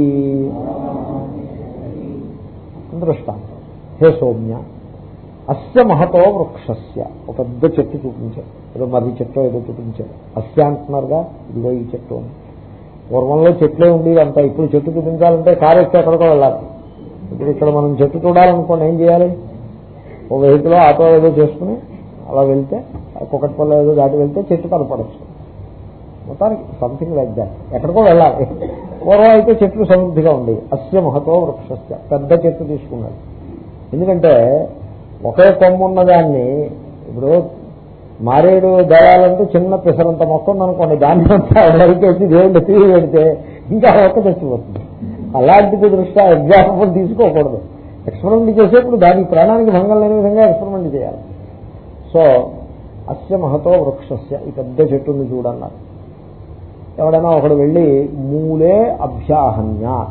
దృష్టాంతం హే సౌమ్య. అస్య మహతో వృక్షస్య. ఒక పెద్ద చెట్టు చూపించారు ఏదో మర్రి చెట్టు ఏదో చూపించారు అస్య అంటున్నారుగా ఇదిగో ఈ చెట్టు అని. పూర్వంలో చెట్లే ఉండేది అంతా. ఇప్పుడు చెట్టు చూపించాలంటే కారు ఎక్కి ఎక్కడికో వెళ్ళాలి. ఇప్పుడు ఇక్కడ మనం చెట్టు చూడాలనుకోండి ఏం చేయాలి? ఓ వెహికల్ ఆటో ఏదో చేసుకుని అలా వెళ్తే కుక్కటిపల్లి ఏదో దాటి వెళ్తే చెట్టు కనపడచ్చు. మొత్తానికి సంథింగ్ లైక్ దాట్ ఎక్కడికో వెళ్ళాలి. పూర్వం అయితే చెట్లు సమృద్ధిగా ఉండేవి. అస్య మహతో వృక్షస్య. పెద్ద చెట్టు తీసుకున్నాడు ఎందుకంటే ఒకే కొమ్ము ఉన్నదాన్ని ఇప్పుడు మారేడు దళాలంటే చిన్న పిసరంత మొక్క ఉందనుకోండి దాన్ని అంతా నరికేసి దేవుడు తీరి పెడితే ఇంకా ఒక్క తెచ్చిపోతుంది అలాంటిది దృష్ట్యా ఎగ్జాంపుల్ తీసుకోకూడదు. ఎక్స్పెరిమెంట్ చేసేప్పుడు దాని ప్రాణానికి భంగం లేని విధంగా ఎక్స్పెరిమెంట్ చేయాలి. సో అస్య మహతో వృక్షస్య ఈ పెద్ద చెట్టుని చూడన్నారు. ఎవడైనా ఒకడు వెళ్ళి మూలే అభ్యాహన్య.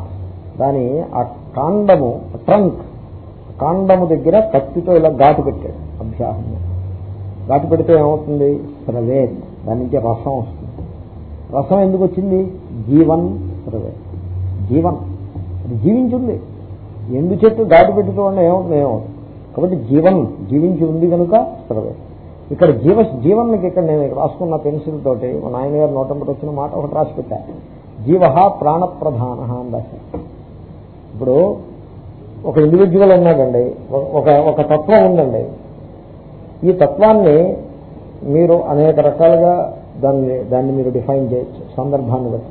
దాని ఆ కాండము ట్రంక్ కాండము దగ్గర కత్తితో ఇలా ఘాటు పెట్టాడు అభ్యాహన్య. ఘాటు పెడితే ఏమవుతుంది? స్రవేత్ దాని నుంచి రసం వస్తుంది. రసం ఎందుకు వచ్చింది? జీవన్ స్రవేత్ జీవన్ అది జీవించింది. ఎందు చెట్టు దాటి పెట్టుతూ వల్ల ఏమవుతుంది? ఏమవుతుంది? కాబట్టి జీవన్ జీవించి ఉంది కనుక స్రవేత్ ఇక్కడ జీవ జీవన్కి ఇక్కడ నేను రాసుకున్న పెన్సిల్ తోటి మా నాయనగారు నోటంబటి వచ్చిన మాట ఒకటి రాసి పెట్టారు జీవ ప్రాణప్రధాన అని రాశారు. ఇప్పుడు ఒక ఇండివిజువల్ ఉన్నాడండి. ఒక ఒక తత్వం ఉందండి. ఈ తత్వాన్ని మీరు అనేక రకాలుగా దాన్ని దాన్ని మీరు డిఫైన్ చేయొచ్చు సందర్భాన్ని బట్టి.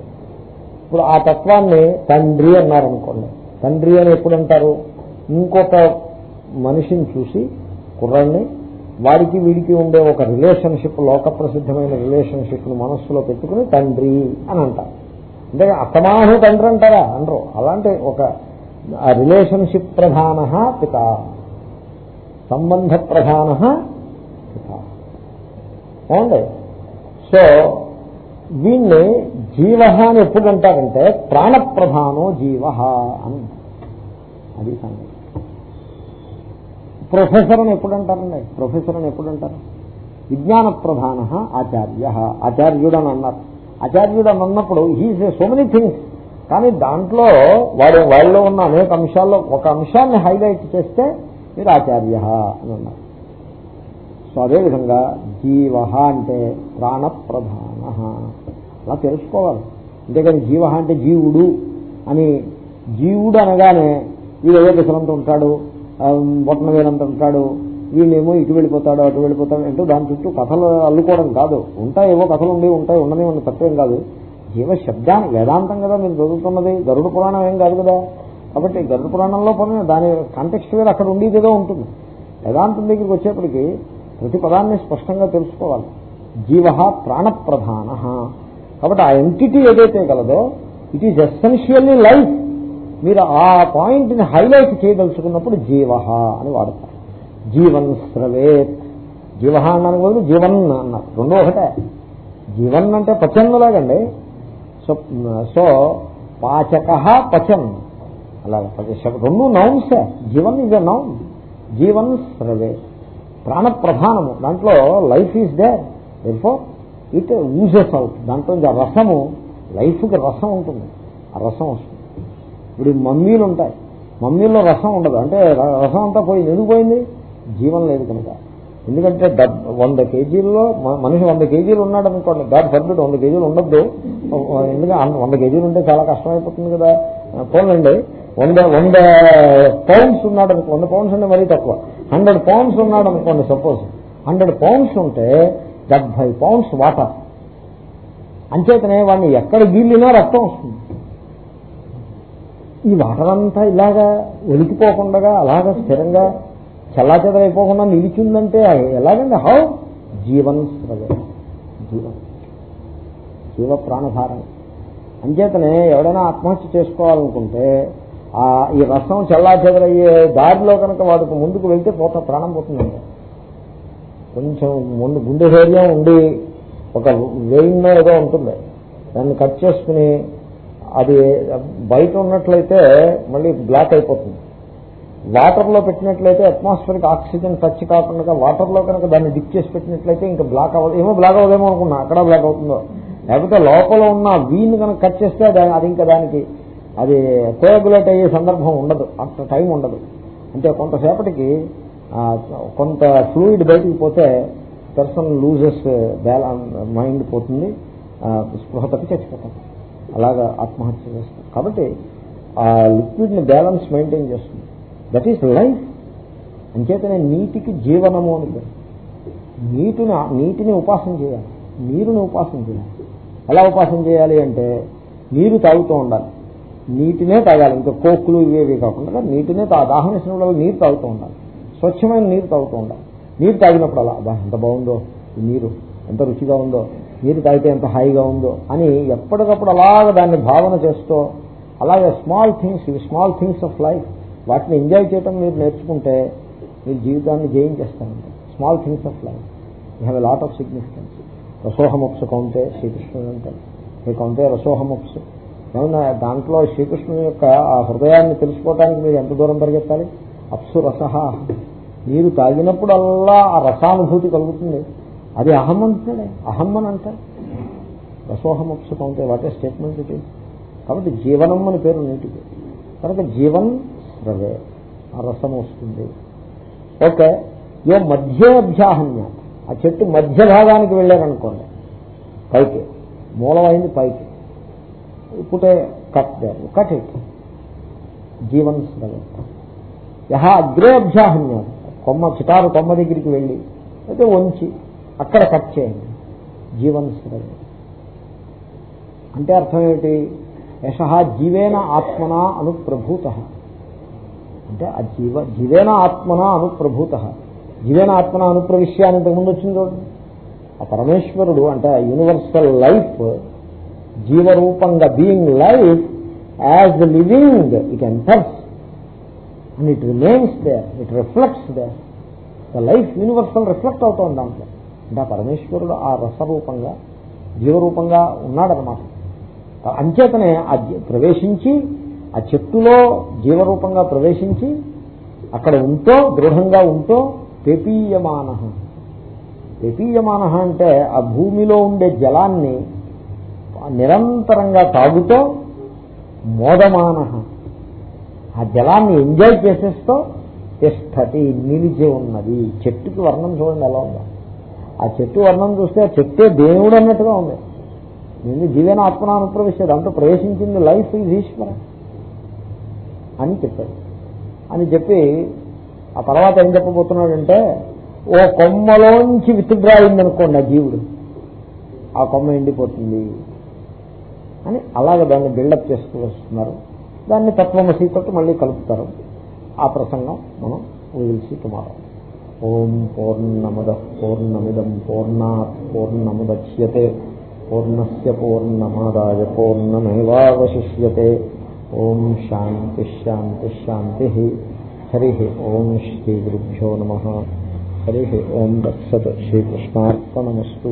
ఇప్పుడు ఆ తత్వాన్ని తండ్రి అన్నారనుకోండి. తండ్రి అని ఎప్పుడంటారు? ఇంకొక మనిషిని చూసి కుర్రాన్ని వాడికి వీడికి ఉండే ఒక రిలేషన్షిప్ లోక ప్రసిద్ధమైన రిలేషన్షిప్ను మనస్సులో పెట్టుకుని తండ్రి అని అంటారు. అంటే అసమాను తండ్రి అంటారా? అనరు. అలాంటి ఒక రిలేషన్షిప్ ప్రధాన పిత. సంబంధ ప్రధాన ఏమండి? సో వీణ్ణి జీవ అని ఎప్పుడు అంటారంటే ప్రాణప్రధానో జీవ అని. అది సంగతి. ప్రొఫెసర్ అని ఎప్పుడు అంటారండి ప్రొఫెసర్ అని ఎప్పుడు అంటారు విజ్ఞాన ప్రధాన ఆచార్య. ఆచార్యుడు అని అన్నారు. ఆచార్యుడు అని అన్నప్పుడు హీస్ సో మెనీ థింగ్స్ కానీ దాంట్లో వాడు వాళ్ళలో ఉన్న అనేక అంశాల్లో ఒక అంశాన్ని హైలైట్ చేస్తే మీరు ఆచార్య అని అన్నారు. సో అదేవిధంగా జీవ అంటే ప్రాణప్రధాన. అలా తెలుసుకోవాలి. అంతేకాని జీవ అంటే జీవుడు అని జీవుడు అనగానే వీడు ఏదో దశలంత ఉంటాడు బొట్టన వేలంత ఉంటాడు వీళ్ళేమో ఇటు వెళ్ళిపోతాడు అటు వెళ్ళిపోతాడు అంటూ దాని చుట్టూ కథలు అల్లుకోవడం కాదు. ఉంటాయి ఏవో కథలు ఉండి ఉంటాయి ఉండని ఉన్న తప్పేం కాదు. జీవ శబ్దాన్ని వేదాంతం కదా మీరు చదువుతున్నది. గరుడ పురాణం ఏం కాదు కదా. కాబట్టి గరుడ పురాణంలో పని దాని కాంటెక్స్ట్ వేరు అక్కడ ఉండేదేదో ఉంటుంది. వేదాంతం దగ్గరికి వచ్చేప్పటికి ప్రతి పదాన్ని స్పష్టంగా తెలుసుకోవాలి. జీవ ప్రాణప్రధాన. కాబట్టి ఆ ఎంటిటీ ఏదైతే కలదో ఇట్ ఈజ్ ఎస్సెన్షియల్లీ లైఫ్ మీరు ఆ పాయింట్ని హైలైట్ చేయదలుచుకున్నప్పుడు జీవ అని వాడతారు. జీవన్ స్రవేత్. జీవ అన్నాను బదులు జీవన్ అన్నారు. రెండో ఒకటే. జీవన్ అంటే పచన్నులాగండి సో సో పాచక పచన్. అలాగే రెండు నౌన్సే జీవన్ ఇస్ అ నౌన్ జీవన్ స్రవేత్. ప్రాణ ప్రధానము దాంట్లో లైఫ్ ఈజ్ దే ఎల్ఫో ఇట్ యూజెస్ అవుట్ దాంట్లో రసము లైఫ్కి రసం ఉంటుంది. ఆ రసం వస్తుంది. ఇప్పుడు మమ్మీలు ఉంటాయి. మమ్మీల్లో రసం ఉండదు. అంటే రసం అంతా పోయింది ఎందుకు పోయింది జీవం లేదు కనుక. ఎందుకంటే వంద కేజీల్లో మనిషి వంద కేజీలు ఉన్నాడు అనుకోండి. గాడ్ పర్ఫెక్ట్ వంద కేజీలు ఉండద్దు. ఎందుకంటే వంద కేజీలు ఉంటే చాలా కష్టమైపోతుంది కదా. పోలండి వంద వంద పౌండ్స్ ఉన్నాడు అనుకో వంద పౌండ్స్ అంటే మరీ తక్కువ. హండ్రెడ్ పౌండ్స్ ఉన్నాడు అనుకోండి సపోజ్. హండ్రెడ్ పౌండ్స్ ఉంటే డెబ్బై పౌండ్స్ వాటర్. అంచేతనే వాడిని ఎక్కడ గీళ్ళినా రక్తం వస్తుంది. ఈ వాటర్ అంతా ఇలాగా ఒలికిపోకుండా అలాగా స్థిరంగా చల్లాచెదరైపోకుండా నిలిచిందంటే ఎలాగండి? హౌ? జీవన్ జీవ. జీవ ప్రాణధారణ. అంచేతనే ఎవడైనా ఆత్మహత్య చేసుకోవాలనుకుంటే ఈ రసం చల్లాచెదరయ్యే దారిలో కనుక వాడికి ముందుకు వెళ్తే పోత ప్రాణం పోతుందండి కొంచెం ముందు గుండె ధైర్యం ఉండి ఒక వెయిన్ ఏదో ఉంటుంది. దాన్ని కట్ చేసుకుని అది బయట ఉన్నట్లయితే మళ్ళీ బ్లాక్ అయిపోతుంది. వాటర్లో పెట్టినట్లయితే అట్మాస్ఫియర్కి ఆక్సిజన్ టచ్ కాకుండా వాటర్లో కనుక దాన్ని డిప్ చేసి పెట్టినట్లయితే ఇంకా బ్లాక్ అవ్వదు. ఏమో బ్లాక్ అవ్వదేమో అనుకున్నా అక్కడ బ్లాక్ అవుతుందో. లేకపోతే లోపల ఉన్న వీన్ కనుక కట్ చేస్తే అది ఇంకా దానికి అది కోయబులేట్ అయ్యే సందర్భం ఉండదు. అంత టైం ఉండదు. అంటే కొంతసేపటికి కొంత ఫ్లూయిడ్ బయటికి పోతే పర్సన్ లూజెస్ మైండ్ పోతుంది స్పృహ తప్పి చచ్చిపోతుంది అలాగా ఆత్మహత్య చేస్తారు కాబట్టి ఆ లిక్విడ్ని బ్యాలెన్స్ మెయింటైన్ చేస్తుంది. దట్ ఈస్ లైఫ్ అంచేతనే నీటికి జీవనము అని నీటిని నీటిని ఉపాసన చేయాలి. నీరుని ఉపాసన చేయాలి. ఎలా ఉపాసన చేయాలి అంటే నీరు తాగుతూ ఉండాలి. నీటినే తాగాలి. ఇంకా కోక్కులు ఇవేవి కాకుండా నీటినే దాహం వేసినప్పుడు నీరు తాగుతూ ఉండాలి. స్వచ్ఛమైన నీరు తాగుతూ ఉండాలి. నీరు తాగినప్పుడు అలా అబ్బా ఎంత బాగుందో ఈ నీరు ఎంత రుచిగా ఉందో నీరు తాగితే ఎంత హాయిగా ఉందో అని ఎప్పటికప్పుడు అలాగ దాన్ని భావన చేస్తూ అలాగే స్మాల్ థింగ్స్ ఇవి స్మాల్ థింగ్స్ ఆఫ్ లైఫ్ వాటిని ఎంజాయ్ చేయడం మీరు నేర్చుకుంటే మీరు జీవితాన్ని జయించేస్తారంటే small things of life you have a lot of significance రసోహముప్స్ కౌంటే శ్రీకృష్ణుడు అంటే మీ కౌంటే రసోహముప్స్ ఏమన్నా దాంట్లో శ్రీకృష్ణుని యొక్క ఆ హృదయాన్ని తెలుసుకోవటానికి మీరు ఎంత దూరం పరిగెత్తాలి? అప్సు రస. నీరు తాగినప్పుడల్లా ఆ రసానుభూతి కలుగుతుంది. అది అహం అంటున్నాడే అహం అని అంటారు రసోహముప్సు అంటే వాటే స్టేట్మెంట్ ఇది కాబట్టి జీవనం అని పేరు నీటికి. కనుక జీవన్ రవే ఆ రసం వస్తుంది. ఓకే. ఏ మధ్యాహ్య ఆ చెట్టు మధ్య భాగానికి వెళ్ళారనుకోండి. పైకి. మూలమైంది పైకి. పుట్టే కట్ కట్ ఇట్ జీవన్ యహ అగ్రే అభ్యాహన్యం కొమ్మ చిటారు కొమ్మ దగ్గరికి వెళ్ళి అయితే వంచి అక్కడ కట్ చేయండి జీవన్ అంటే అర్థం ఏమిటి యశ జీవేన ఆత్మన అనుప్రభూత అంటే ఆ జీవ జీవేన ఆత్మన అనుప్రభూత జీవేన ఆత్మన అనుప్రవిశ్య అని ఇంతకుముందు వచ్చింది చూడండి ఆ పరమేశ్వరుడు అంటే ఆ universal life జీవరూపంగా being life as the living it enters and it remains there it reflects there the life universal reflect అవుతోంది దాంట్లో. అంటే పరమేశ్వరుడు ఆ రసరూపంగా జీవరూపంగా ఉన్నాడనమాట అంచేతనే ఆ ప్రవేశించి ఆ చెట్టులో జీవరూపంగా ప్రవేశించి అక్కడ ఉంటూ దృఢంగా ఉంటూ పెపీయమాన పెపీయమాన అంటే ఆ భూమిలో ఉండే జలాన్ని నిరంతరంగా తాగుతూ మోదమాన ఆ జలాన్ని ఎంజాయ్ చేసేస్తూ తిష్టతి నిలిచి ఉన్నది. చెట్టుకి వర్ణం చూడండి ఎలా ఉందో. ఆ చెట్టు వర్ణం చూస్తే ఆ చెట్టే దేవుడు అన్నట్టుగా ఉంది. నేను జీవన ఆత్మను అనుప్రవేశం అంటూ ప్రవేశించింది లైఫ్ ఈజ్ ఈశ్వర అని చెప్పాడు. అని చెప్పి ఆ తర్వాత ఏం చెప్పబోతున్నాడంటే ఓ కొమ్మలోంచి విత్డ్రా అయిందనుకోండి ఆ జీవుడు. ఆ కొమ్మ ఎండిపోతుంది. అని అలాగే దాన్ని బిల్డప్ చేస్తూ వస్తున్నారు. దాన్ని తత్వమసీతోటి మళ్ళీ కలుపుతారు. ఆ ప్రసంగం మనం వదిలిసి టుమారో ఓం పూర్ణముద పూర్ణమిదం పూర్ణా పూర్ణముద్యతే పూర్ణస్ పూర్ణమాదాయ పూర్ణమేవాశిష్యతే ఓం శాంతి శాంతి శాంతి. హరి ఓం శ్రీ గురుభ్యో నమ. హరి ఓం దత్సత్ శ్రీకృష్ణార్పణమస్తూ